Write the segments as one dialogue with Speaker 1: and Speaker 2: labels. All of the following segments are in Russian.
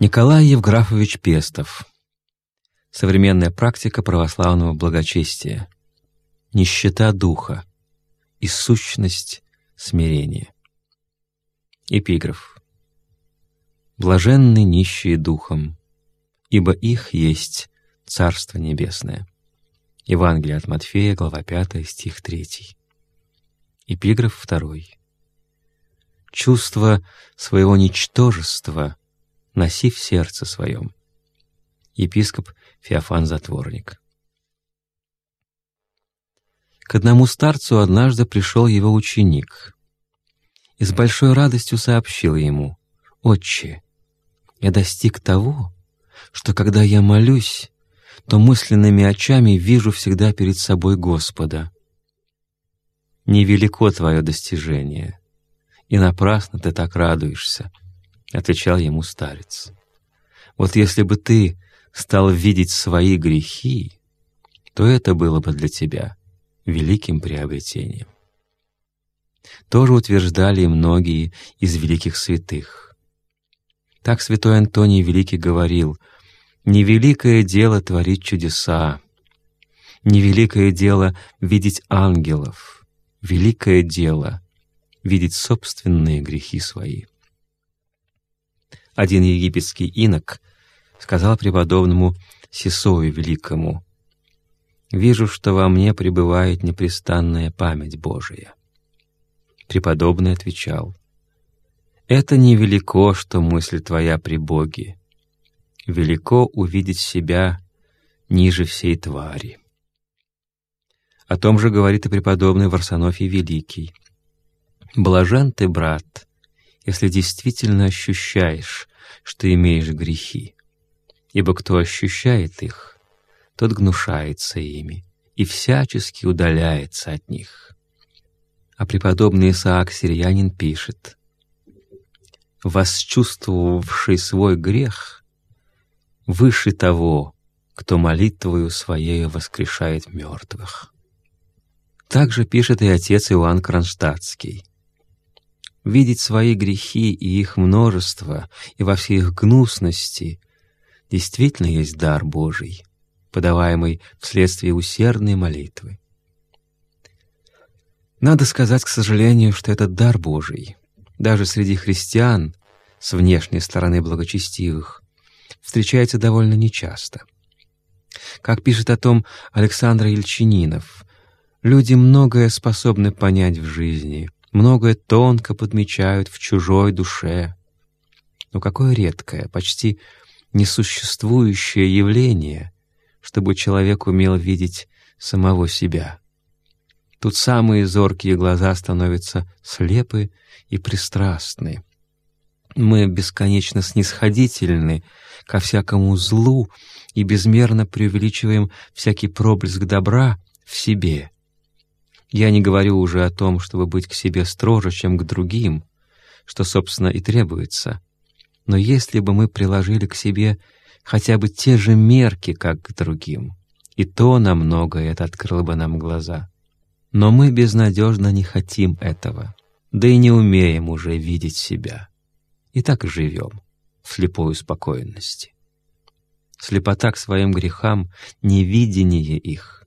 Speaker 1: Николай Евграфович Пестов. Современная практика православного благочестия. Нищета духа и сущность смирения. Эпиграф. «Блаженны нищие духом, ибо их есть Царство Небесное». Евангелие от Матфея, глава 5, стих 3. Эпиграф 2. «Чувство своего ничтожества — носи в сердце своем. Епископ Феофан Затворник. К одному старцу однажды пришел его ученик и с большой радостью сообщил ему, «Отче, я достиг того, что когда я молюсь, то мысленными очами вижу всегда перед собой Господа. Невелико твое достижение, и напрасно ты так радуешься, — отвечал ему старец. «Вот если бы ты стал видеть свои грехи, то это было бы для тебя великим приобретением». Тоже утверждали и многие из великих святых. Так святой Антоний Великий говорил, «Невеликое дело творить чудеса, невеликое дело видеть ангелов, великое дело видеть собственные грехи свои». Один египетский инок сказал преподобному Сисою Великому, «Вижу, что во мне пребывает непрестанная память Божия». Преподобный отвечал, «Это невелико, что мысль твоя при Боге. Велико увидеть себя ниже всей твари». О том же говорит и преподобный Варсонофий Великий. «Блажен ты, брат, если действительно ощущаешь, что имеешь грехи. Ибо кто ощущает их, тот гнушается ими и всячески удаляется от них. А преподобный Исаак Сирьянин пишет, «Восчувствовавший свой грех выше того, кто молитвою своей воскрешает мертвых». Также пишет и отец Иоанн Кронштадтский видеть свои грехи и их множество, и во всей их гнусности, действительно есть дар Божий, подаваемый вследствие усердной молитвы. Надо сказать, к сожалению, что этот дар Божий, даже среди христиан, с внешней стороны благочестивых, встречается довольно нечасто. Как пишет о том Александр Ельчининов, люди многое способны понять в жизни — многое тонко подмечают в чужой душе. Но какое редкое, почти несуществующее явление, чтобы человек умел видеть самого себя. Тут самые зоркие глаза становятся слепы и пристрастны. Мы бесконечно снисходительны ко всякому злу и безмерно преувеличиваем всякий проблеск добра в себе — я не говорю уже о том, чтобы быть к себе строже, чем к другим, что, собственно, и требуется. Но если бы мы приложили к себе хотя бы те же мерки, как к другим, и то намного это открыло бы нам глаза. Но мы безнадежно не хотим этого, да и не умеем уже видеть себя. И так живем в слепой успокоенности. Слепота к своим грехам — невидение их,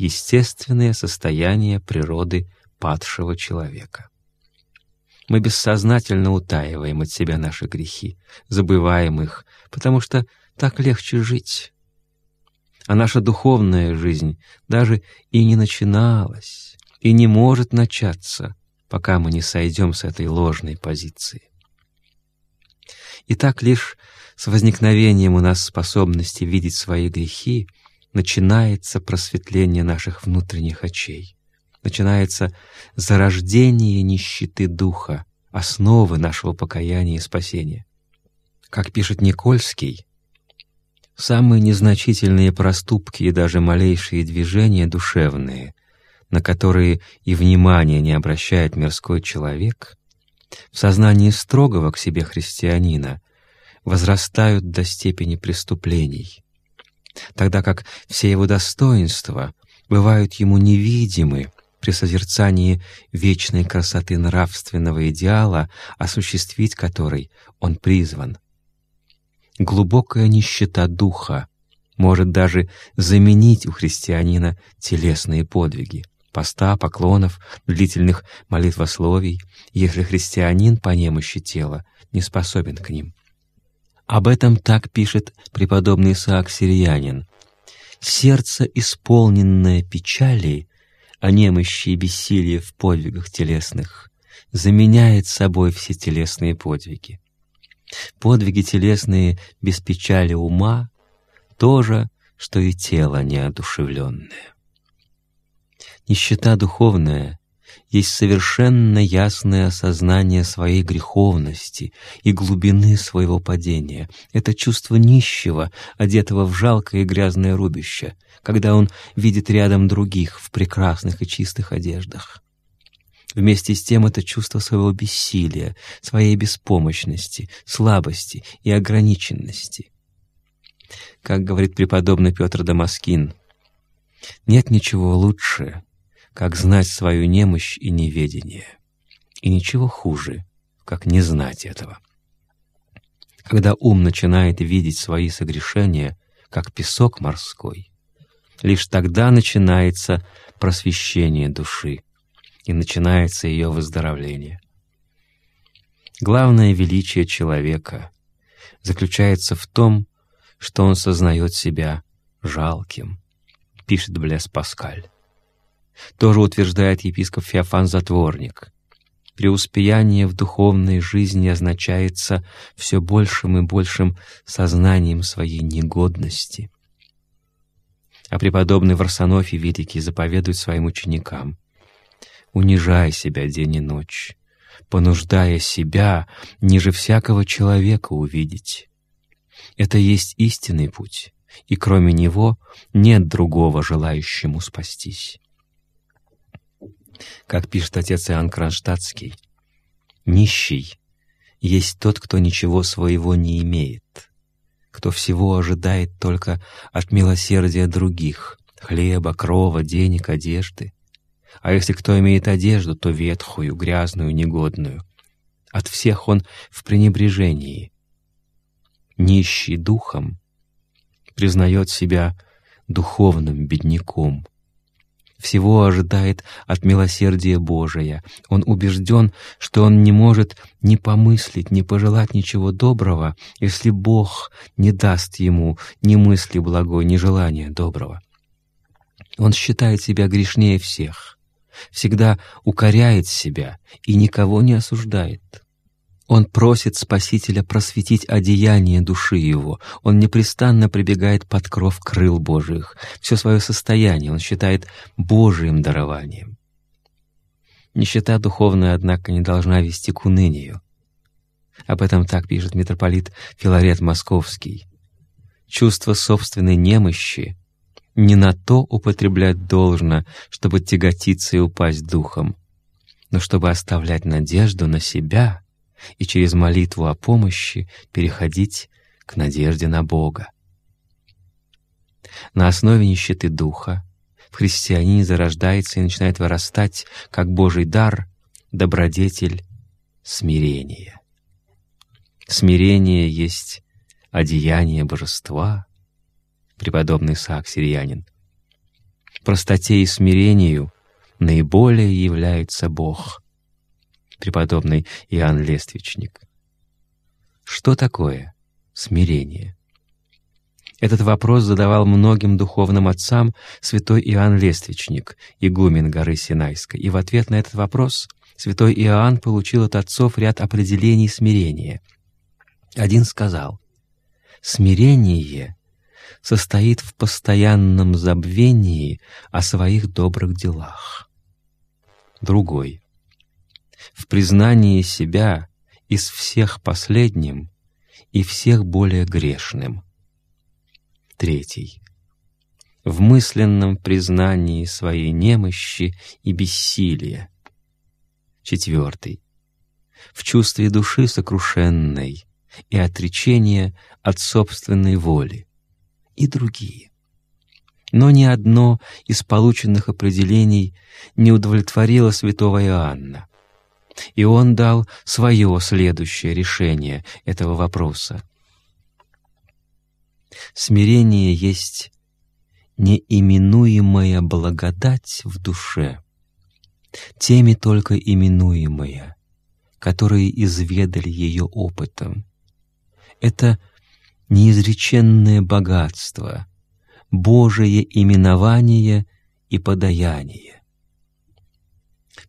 Speaker 1: естественное состояние природы падшего человека. Мы бессознательно утаиваем от себя наши грехи, забываем их, потому что так легче жить. А наша духовная жизнь даже и не начиналась, и не может начаться, пока мы не сойдем с этой ложной позиции. И так лишь с возникновением у нас способности видеть свои грехи — начинается просветление наших внутренних очей, начинается зарождение нищеты духа, основы нашего покаяния и спасения. Как пишет Никольский, самые незначительные проступки и даже малейшие движения душевные, на которые и внимания не обращает мирской человек, в сознании строгого к себе христианина возрастают до степени преступлений — тогда как все его достоинства бывают ему невидимы при созерцании вечной красоты нравственного идеала, осуществить который он призван. глубокая нищета духа может даже заменить у христианина телесные подвиги, поста, поклонов, длительных молитвословий, если христианин по немощи тела не способен к ним. Об этом так пишет преподобный Исаак Сириянин. «Сердце, исполненное печали, о немощи и бессилии в подвигах телесных, заменяет собой все телесные подвиги. Подвиги телесные без печали ума — то же, что и тело неодушевленное. Нищета духовная есть совершенно ясное осознание своей греховности и глубины своего падения. Это чувство нищего, одетого в жалкое и грязное рубище, когда он видит рядом других в прекрасных и чистых одеждах. Вместе с тем это чувство своего бессилия, своей беспомощности, слабости и ограниченности. Как говорит преподобный Петр Дамаскин, «Нет ничего лучше, как знать свою немощь и неведение, и ничего хуже, как не знать этого». Когда ум начинает видеть свои согрешения, как песок морской, лишь тогда начинается просвещение души, и начинается ее выздоровление. Главное величие человека заключается в том, что он сознает себя жалким, пишет Блес Паскаль. Тоже утверждает епископ Феофан Затворник. Преуспеяние в духовной жизни означается все большим и большим сознанием своей негодности. А преподобный Варсонофий Великий заповедует своим ученикам — унижая себя день и ночь, понуждая себя ниже всякого человека увидеть. Это есть истинный путь, и кроме него нет другого желающему спастись. Как пишет отец Иоанн Кронштадтский, «Нищий есть тот, кто ничего своего не имеет, кто всего ожидает только от милосердия других, хлеба, крова, денег, одежды, а если кто имеет одежду, то ветхую, грязную, негодную. От всех он в пренебрежении. Нищий духом признает себя духовным бедняком. Всего ожидает от милосердия Божия. Он убежден, что он не может ни помыслить, ни пожелать ничего доброго, если Бог не даст ему ни мысли благой, ни желания доброго. Он считает себя грешнее всех всегда укоряет себя и никого не осуждает. Он просит Спасителя просветить одеяние души его. Он непрестанно прибегает под кров крыл Божиих. Все свое состояние он считает Божиим дарованием. Нищета духовная, однако, не должна вести к унынию. Об этом так пишет митрополит Филарет Московский. Чувство собственной немощи не на то употреблять должно, чтобы тяготиться и упасть духом, но чтобы оставлять надежду на себя и через молитву о помощи переходить к надежде на Бога. На основе нищеты духа в христианине зарождается и начинает вырастать, как Божий дар, добродетель смирения. Смирение есть одеяние божества — преподобный Исаак Сириянин. Простоте и смирению наиболее является Бог, преподобный Иоанн Лествичник. Что такое смирение? Этот вопрос задавал многим духовным отцам святой Иоанн Лествичник, игумен горы Синайской, и в ответ на этот вопрос святой Иоанн получил от отцов ряд определений смирения. Один сказал, «Смирение состоит в постоянном забвении о своих добрых делах. Другой — в признании себя из всех последним и всех более грешным. Третий — в мысленном признании своей немощи и бессилия. Четвертый — в чувстве души сокрушенной и отречения от собственной воли и другие. Но ни одно из полученных определений не удовлетворило святого Иоанна, и он дал свое следующее решение этого вопроса. Смирение есть неименуемая благодать в душе, теми только именуемая, которые изведали ее опытом. Это неизреченное богатство, Божие именование и подаяние.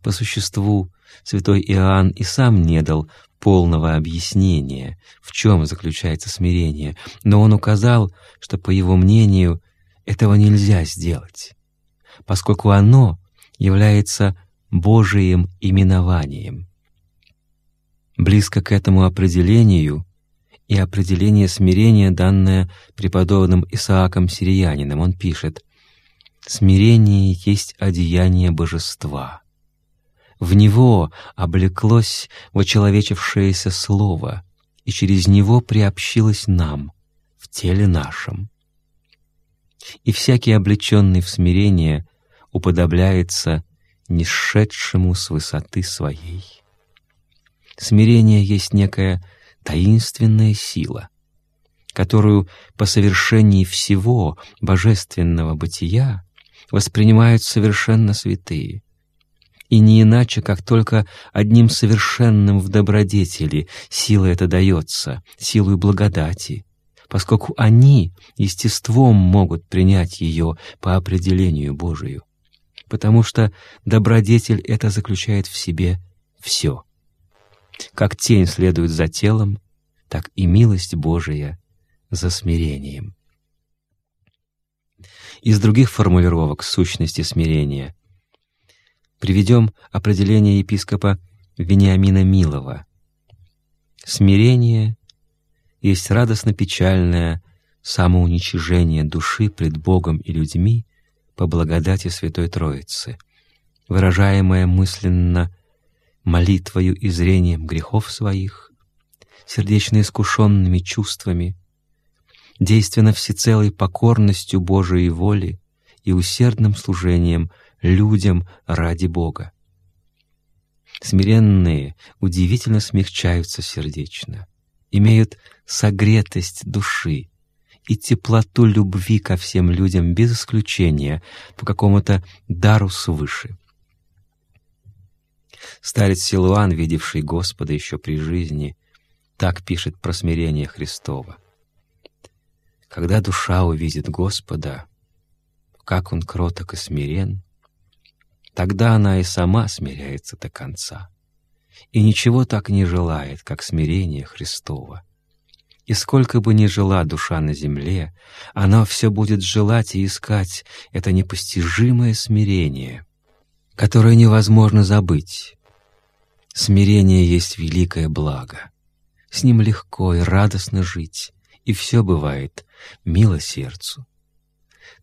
Speaker 1: По существу, святой Иоанн и сам не дал полного объяснения, в чем заключается смирение, но он указал, что, по его мнению, этого нельзя сделать, поскольку оно является Божиим именованием. Близко к этому определению и определение смирения, данное преподобным Исааком Сириянином, он пишет «Смирение есть одеяние божества» В него облеклось вочеловечившееся слово, и через него приобщилось нам, в теле нашем. И всякий облеченный в смирение уподобляется несшедшему с высоты своей. Смирение есть некая таинственная сила, которую по совершении всего божественного бытия воспринимают совершенно святые — и не иначе, как только одним совершенным в добродетели сила эта дается, силой благодати, поскольку они естеством могут принять ее по определению Божию, потому что добродетель это заключает в себе все. Как тень следует за телом, так и милость Божия за смирением. Из других формулировок сущности смирения — Приведем определение епископа Вениамина Милова. Смирение есть радостно-печальное самоуничижение души пред Богом и людьми по благодати Святой Троицы, выражаемое мысленно молитвою и зрением грехов своих, сердечно искушенными чувствами, действенно всецелой покорностью Божией воли и усердным служением людям ради Бога. Смиренные удивительно смягчаются сердечно, имеют согретость души и теплоту любви ко всем людям без исключения по какому-то дару свыше. Старец Силуан, видевший Господа еще при жизни, так пишет про смирение Христова. «Когда душа увидит Господа, как Он кроток и смирен, Тогда она и сама смиряется до конца. И ничего так не желает, как смирение Христова. И сколько бы ни жила душа на земле, она все будет желать и искать это непостижимое смирение, которое невозможно забыть. Смирение есть великое благо. С ним легко и радостно жить, и все бывает мило сердцу.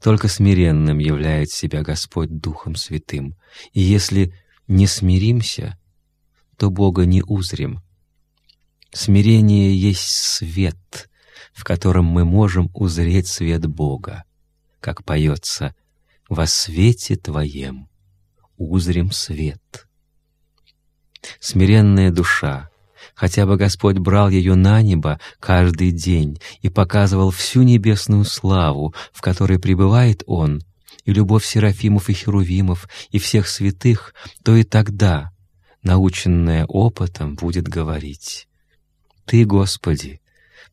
Speaker 1: Только смиренным являет себя Господь Духом Святым, и если не смиримся, то Бога не узрим. Смирение есть свет, в котором мы можем узреть свет Бога, как поется «Во свете Твоем узрим свет». Смиренная душа хотя бы Господь брал ее на небо каждый день и показывал всю небесную славу, в которой пребывает Он, и любовь Серафимов и Херувимов, и всех святых, то и тогда, наученная опытом, будет говорить. «Ты, Господи,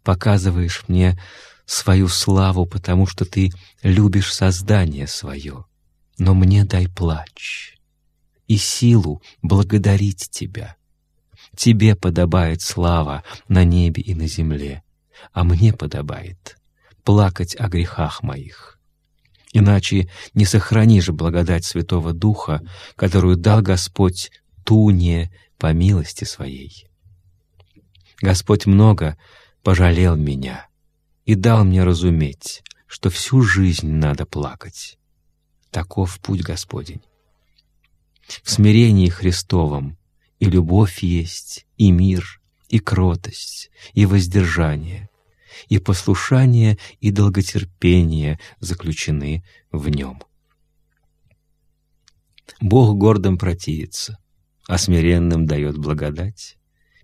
Speaker 1: показываешь мне свою славу, потому что Ты любишь создание свое, но мне дай плач и силу благодарить Тебя» Тебе подобает слава на небе и на земле, а мне подобает плакать о грехах моих. Иначе не сохранишь благодать Святого Духа, которую дал Господь Туне по милости Своей. Господь много пожалел меня и дал мне разуметь, что всю жизнь надо плакать. Таков путь Господень. В смирении Христовом и любовь есть, и мир, и кротость, и воздержание, и послушание, и долготерпение заключены в нем. Бог гордым противится, а смиренным дает благодать.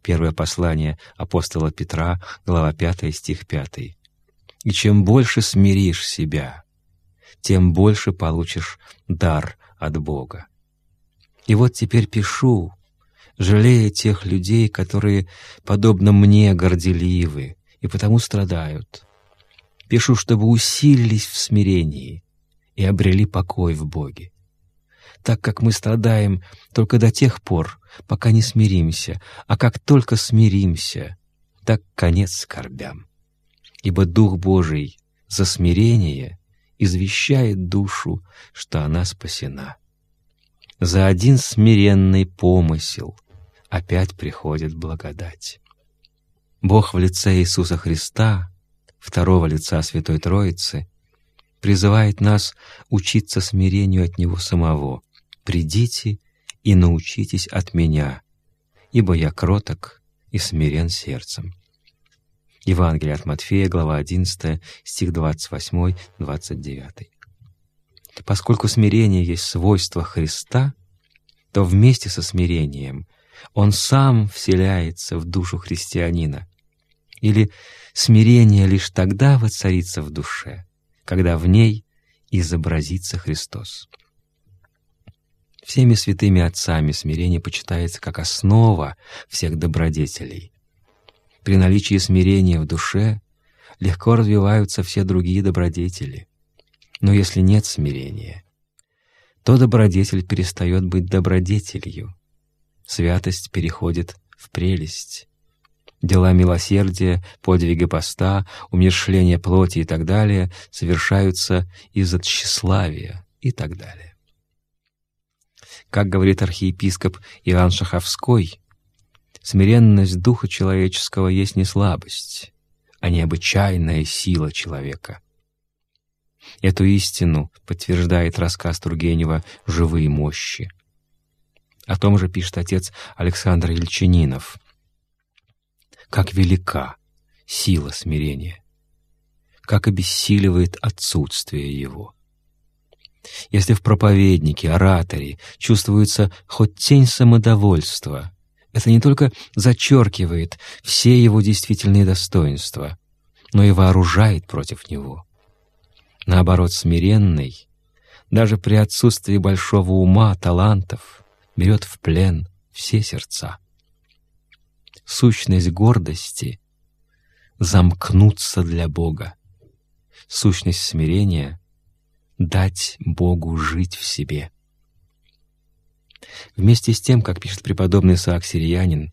Speaker 1: Первое послание апостола Петра, глава 5, стих 5. И чем больше смиришь себя, тем больше получишь дар от Бога. И вот теперь пишу, жалея тех людей, которые, подобно мне, горделивы и потому страдают. Пишу, чтобы усилились в смирении и обрели покой в Боге. Так как мы страдаем только до тех пор, пока не смиримся, а как только смиримся, так конец скорбям. Ибо Дух Божий за смирение извещает душу, что она спасена. За один смиренный помысел опять приходит благодать. Бог в лице Иисуса Христа, второго лица Святой Троицы, призывает нас учиться смирению от Него самого. «Придите и научитесь от Меня, ибо я кроток и смирен сердцем». Евангелие от Матфея, глава 11, стих 28-29. Поскольку смирение есть свойство Христа, то вместе со смирением Он сам вселяется в душу христианина. Или смирение лишь тогда воцарится в душе, когда в ней изобразится Христос. Всеми святыми отцами смирение почитается как основа всех добродетелей. При наличии смирения в душе легко развиваются все другие добродетели. Но если нет смирения, то добродетель перестает быть добродетелью. Святость переходит в прелесть. Дела милосердия, подвиги поста, умершление плоти и так далее совершаются из-за тщеславия и так далее. Как говорит архиепископ Иоанн Шаховской, смиренность духа человеческого есть не слабость, а необычайная сила человека — Эту истину подтверждает рассказ Тургенева «Живые мощи». О том же пишет отец Александр Ильчининов. «Как велика сила смирения, как обессиливает отсутствие его». Если в проповеднике, ораторе чувствуется хоть тень самодовольства, это не только зачеркивает все его действительные достоинства, но и вооружает против него. Наоборот, смиренный, даже при отсутствии большого ума, талантов, берет в плен все сердца. Сущность гордости — замкнуться для Бога. Сущность смирения — дать Богу жить в себе. Вместе с тем, как пишет преподобный Саак Сириянин,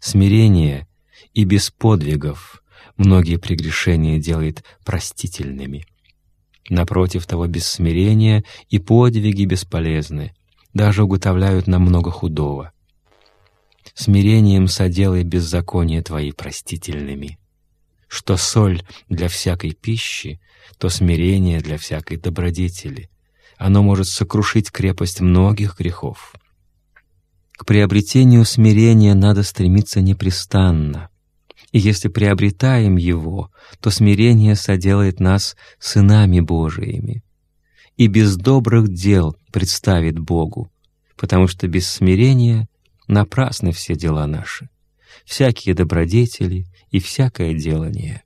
Speaker 1: смирение и без подвигов многие прегрешения делает простительными — Напротив того, без смирения и подвиги бесполезны, даже уготовляют нам много худого. Смирением соделай беззаконие твои простительными. Что соль для всякой пищи, то смирение для всякой добродетели. Оно может сокрушить крепость многих грехов. К приобретению смирения надо стремиться непрестанно — и если приобретаем его, то смирение соделает нас сынами Божиими. И без добрых дел представит Богу, потому что без смирения напрасны все дела наши, всякие добродетели и всякое делание.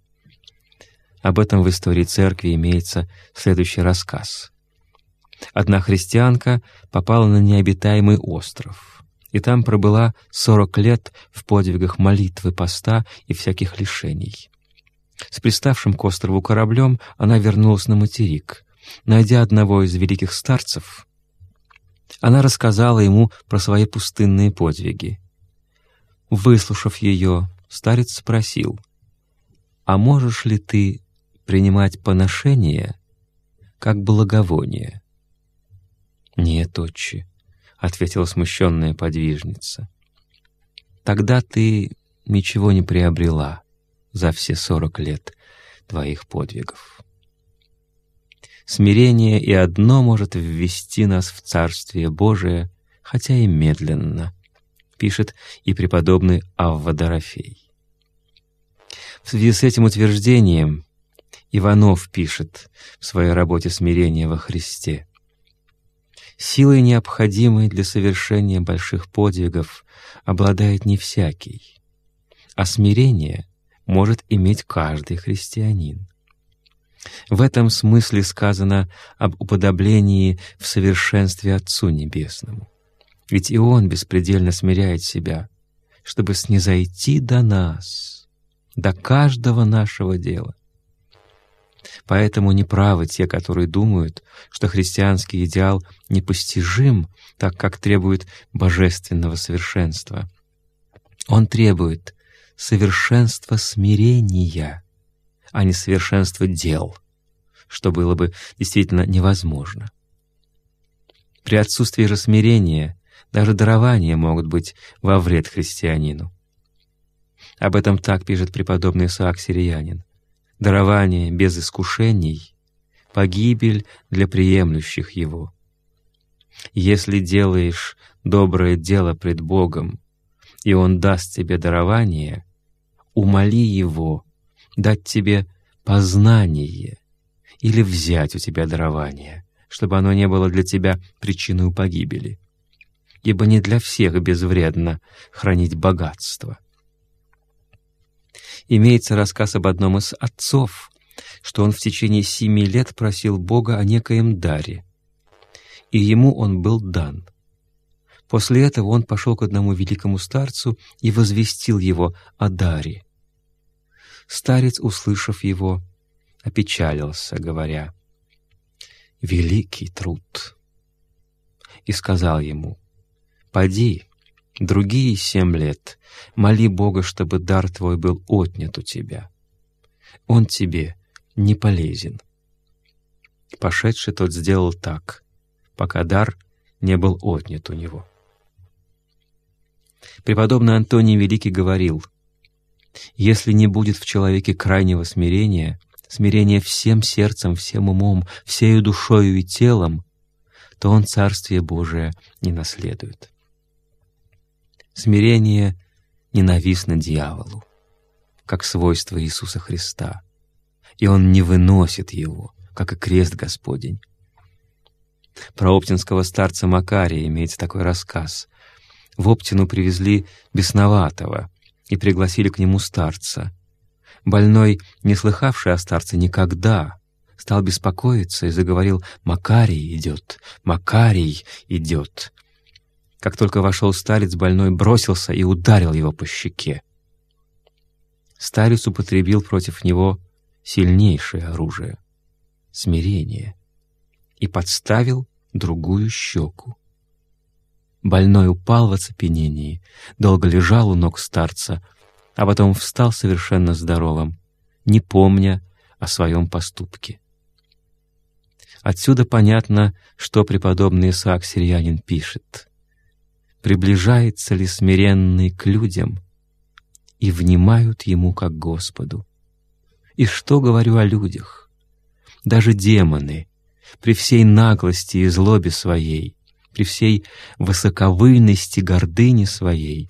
Speaker 1: Об этом в истории церкви имеется следующий рассказ. Одна христианка попала на необитаемый остров — и там пробыла сорок лет в подвигах молитвы, поста и всяких лишений. С приставшим к острову кораблем она вернулась на материк. Найдя одного из великих старцев, она рассказала ему про свои пустынные подвиги. Выслушав ее, старец спросил, «А можешь ли ты принимать поношение как благовоние?» «Нет, отче», — ответила смущенная подвижница. «Тогда ты ничего не приобрела за все сорок лет твоих подвигов. Смирение и одно может ввести нас в Царствие Божие, хотя и медленно», — пишет и преподобный Авва Дорофей. В связи с этим утверждением Иванов пишет в своей работе «Смирение во Христе» Силой, необходимой для совершения больших подвигов, обладает не всякий, а смирение может иметь каждый христианин. В этом смысле сказано об уподоблении в совершенстве Отцу Небесному. Ведь и Он беспредельно смиряет себя, чтобы снизойти до нас, до каждого нашего дела. Поэтому неправы те, которые думают, что христианский идеал непостижим, так как требует божественного совершенства. Он требует совершенства смирения, а не совершенства дел, что было бы действительно невозможно. При отсутствии же смирения даже дарования могут быть во вред христианину. Об этом так пишет преподобный Исаак Сириянин. Дарование без искушений — погибель для приемлющих его. Если делаешь доброе дело пред Богом, и Он даст тебе дарование, умоли Его дать тебе познание или взять у тебя дарование, чтобы оно не было для тебя причиной погибели. Ибо не для всех безвредно хранить богатство. Имеется рассказ об одном из отцов, что он в течение семи лет просил Бога о некоем даре, и ему он был дан. После этого он пошел к одному великому старцу и возвестил его о даре. Старец, услышав его, опечалился, говоря, «Великий труд!» И сказал ему, «Поди, другие семь лет, моли Бога, чтобы дар твой был отнят у тебя. Он тебе не полезен». Пошедший тот сделал так, пока дар не был отнят у него. Преподобный Антоний Великий говорил — если не будет в человеке крайнего смирения, смирения всем сердцем, всем умом, всею душою и телом, то он Царствие Божие не наследует. Смирение ненавистно дьяволу, как свойство Иисуса Христа, и он не выносит его, как и крест Господень. Про оптинского старца Макария имеется такой рассказ. В Оптину привезли бесноватого — и пригласили к нему старца. Больной, не слыхавший о старце никогда, стал беспокоиться и заговорил «Макарий идет! Макарий идет!» Как только вошел старец, больной бросился и ударил его по щеке. Старец употребил против него сильнейшее оружие — смирение, и подставил другую щеку. Больной упал в оцепенении, долго лежал у ног старца, а потом встал совершенно здоровым, не помня о своем поступке. Отсюда понятно, что преподобный Исаак Сирьянин пишет. «Приближается ли смиренный к людям и внимают ему как Господу? И что говорю о людях? Даже демоны, при всей наглости и злобе своей, при всей высоковыйности гордыни своей,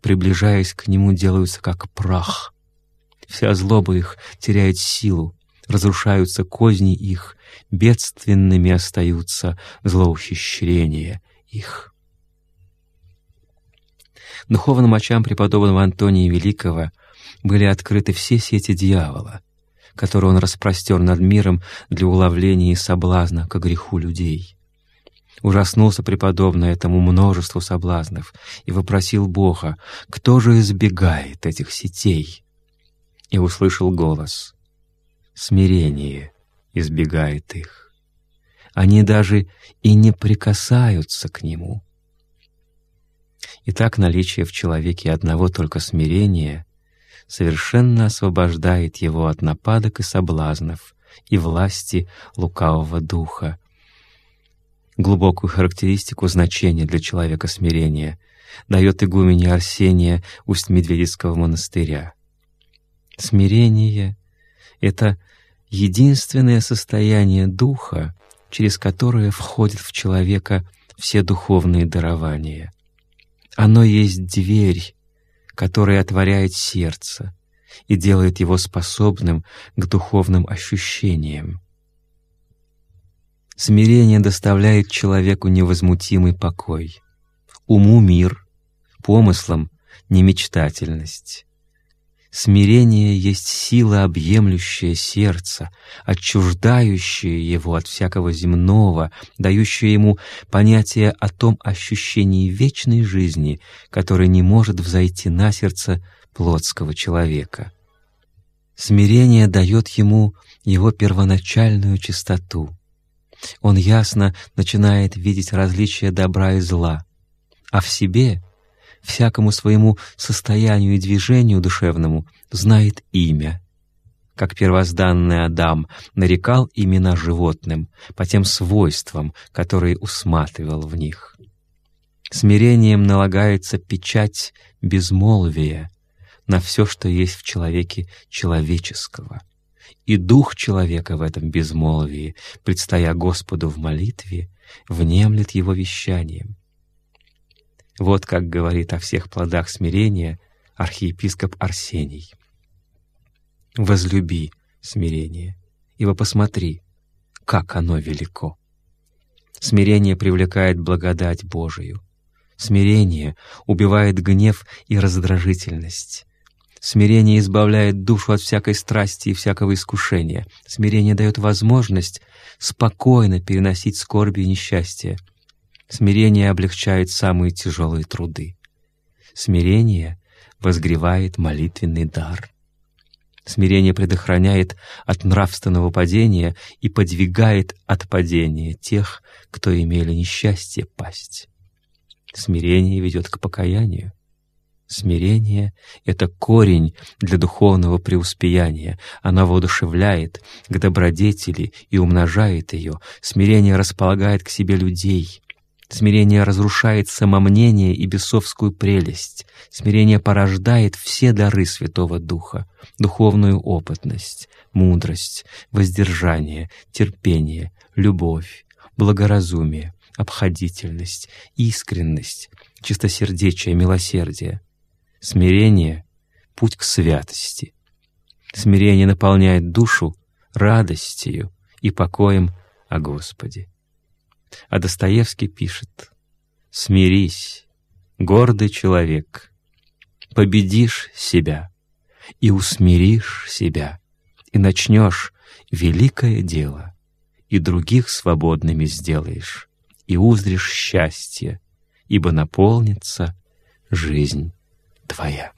Speaker 1: приближаясь к нему, делаются как прах. Вся злоба их теряет силу, разрушаются козни их, бедственными остаются злоухищрения их. Духовным очам преподобного Антония Великого были открыты все сети дьявола, которые он распростер над миром для уловления и соблазна к греху людей. Ужаснулся преподобный этому множеству соблазнов и вопросил Бога, кто же избегает этих сетей? И услышал голос. Смирение избегает их. Они даже и не прикасаются к нему. Итак, наличие в человеке одного только смирения совершенно освобождает его от нападок и соблазнов и власти лукавого духа, глубокую характеристику значения для человека смирения дает игумене Арсения Усть-Медведицкого монастыря. Смирение — это единственное состояние духа, через которое входят в человека все духовные дарования. Оно есть дверь, которая отворяет сердце и делает его способным к духовным ощущениям. Смирение доставляет человеку невозмутимый покой, уму — мир, помыслам — немечтательность. Смирение есть сила, объемлющая сердце, отчуждающая его от всякого земного, дающая ему понятие о том ощущении вечной жизни, которое не может взойти на сердце плотского человека. Смирение дает ему его первоначальную чистоту. Он ясно начинает видеть различия добра и зла, а в себе всякому своему состоянию и движению душевному знает имя. Как первозданный Адам нарекал имена животным по тем свойствам, которые усматривал в них. Смирением налагается печать безмолвия на все, что есть в человеке человеческого. И дух человека в этом безмолвии, предстоя Господу в молитве, внемлет его вещанием. Вот как говорит о всех плодах смирения архиепископ Арсений. «Возлюби смирение, ибо посмотри, как оно велико. Смирение привлекает благодать Божию. Смирение убивает гнев и раздражительность. Смирение избавляет душу от всякой страсти и всякого искушения. Смирение дает возможность спокойно переносить скорби и несчастье, Смирение облегчает самые тяжелые труды. Смирение возгревает молитвенный дар. Смирение предохраняет от нравственного падения и подвигает от падения тех, кто имели несчастье пасть. Смирение ведет к покаянию. Смирение — это корень для духовного преуспеяния. Оно воодушевляет к добродетели и умножает ее. Смирение располагает к себе людей, Смирение разрушает самомнение и бесовскую прелесть. Смирение порождает все дары Святого Духа, духовную опытность, мудрость, воздержание, терпение, любовь, благоразумие, обходительность, искренность, чистосердечие, милосердие. Смирение — путь к святости. Смирение наполняет душу радостью и покоем о Господе. А Достоевский пишет «Смирись, гордый человек, победишь себя и усмиришь себя, и начнешь великое дело, и других свободными сделаешь, и узришь счастье, ибо наполнится жизнь твоя».